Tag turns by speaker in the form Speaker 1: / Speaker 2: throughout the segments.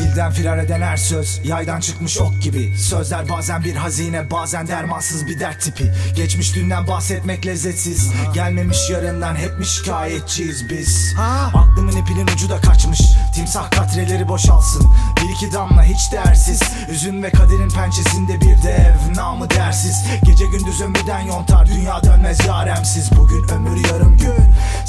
Speaker 1: Evden firar eden her söz Yaydan çıkmış ok gibi. Sözler bazen bir hazine Bazen dermansız bir dert tipi. Geçmiş dünden bahsetmek lezzetsiz. Gelmemiş yarından hep mi şikayetçiyiz biz? Aklımın ipinin ucu da kaçmış. Timsah katreleri boşalsın. Bir iki damla hiç değersiz. Üzün ve kaderin pençesinde bir dev Namı dersiz. Gece gündüz ömürden yontar. Dünya dönmez yaremsiz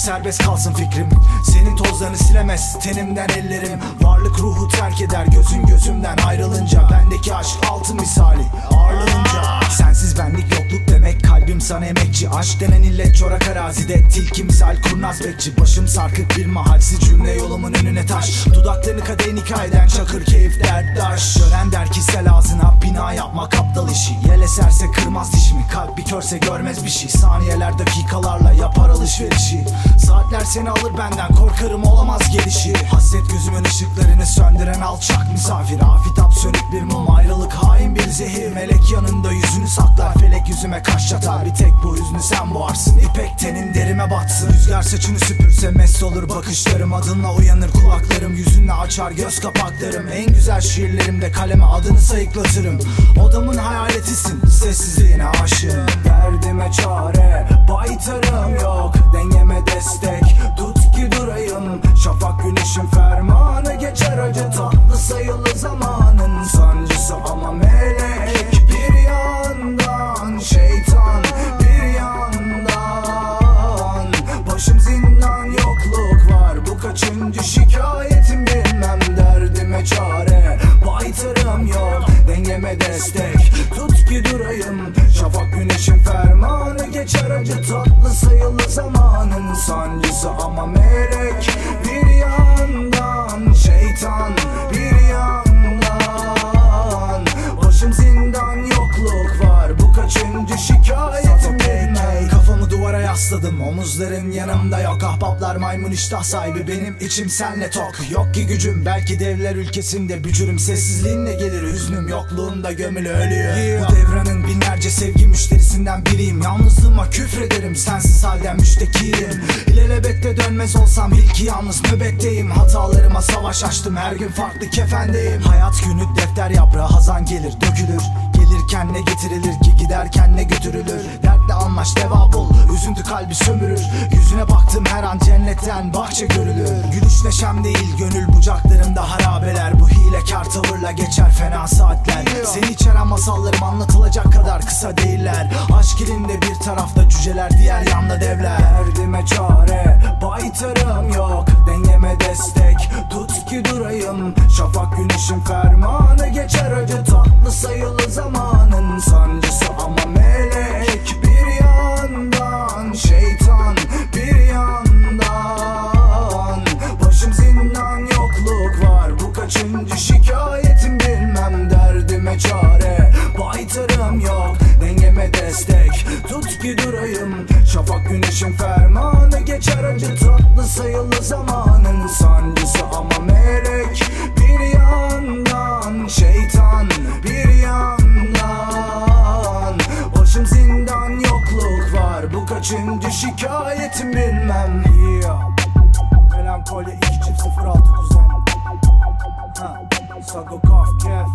Speaker 1: Serbest kalsın fikrim. Senin tozlarını silemez tenimden ellerim. Varlık ruhu terk eder gözün gözümden Aşk denen illet çorak arazide. Tilki misal kurnaz bekçi. Başım sarkık bir mahalsiz cümle yolumun önüne taş. Dudaklarını kadehin hikayeden çakır keyif derttaş Gören der ki sel ağzına bina yapmak aptal işi. Yel eserse kırmaz dişimi kalp bir körse görmez bir şey. Saniyeler dakikalarla yapar alışverişi. Saatler seni alır benden korkarım olamaz gelişi. Hasret gözümün ışıklarını söndüren alçak misafir. Afitap sönük bir mum ayrılık hain bir zehir. Melek yanında yüzünü saklar felek yüzüme kaş çatar. Bir tek bu hüznü sen boğarsın. İpek tenin derime batsın. Rüzgar saçını süpürse mest olur bakışlarım. Adınla uyanır kulaklarım. Yüzünle açar göz kapaklarım. En güzel şiirlerimde kaleme adını sayıklatırım. Odamın hayaletisin. Sessizliğine aşığım. Derdime çare baytarım yok. Dengeme destek tut ki durayım. Şafak güneşin fermanı geçer acı tatlı sayılı zamanın sancısı. Ama melek destek tut ki durayım Şafak güneşin fermanı. Geçer acı tatlı sayılı zamanın sancısı ama melek omuzların yanımda yok Ahbaplar maymun iştah sahibi. Benim içim senle tok. Yok ki gücüm belki devler ülkesinde bücürüm. Sessizliğinle gelir hüznüm yokluğunda gömülü ölüyor. Bu devranın binlerce sevgi müşterisinden biriyim. Yalnızlığıma küfrederim sensiz halden müştekiyim. İlelebette dönmez olsam ilki yalnız nöbetteyim. Hatalarıma savaş açtım her gün farklı kefendeyim. Hayat günü defter yaprağı hazan gelir dökülür. Gelirken ne getirilir ki giderken ne götürülür? Dertle anlaş deva bul üzüntü kalbi sömürür. Yüzüne baktım her an cennetten bahçe görülür. Gülüş neşem değil gönül bucaklarımda harabeler. Bu hilekar tavırla geçer fena saatler. Seni içeren masallarım anlatılacak kadar kısa değiller. Aşk ilinde bir tarafta cüceler diğer yanda devler. Derdime çare baytarım yok. Dengeme destek tut ki durayım. Şafak güneşin fermanı geçer acı tatlı sayılı zamanın sancısı. Ama yanındayım Şafak güneşin fermanı geçer acı tatlı sayılı zamanın sancısı. Ama melek Bir yandan şeytan bir yandan. Başım zindan yokluk var. Bu kaçıncı şikayetim bilmem. Yeah. Melankoli 2 çift 069'dan Sago Kaf Kef.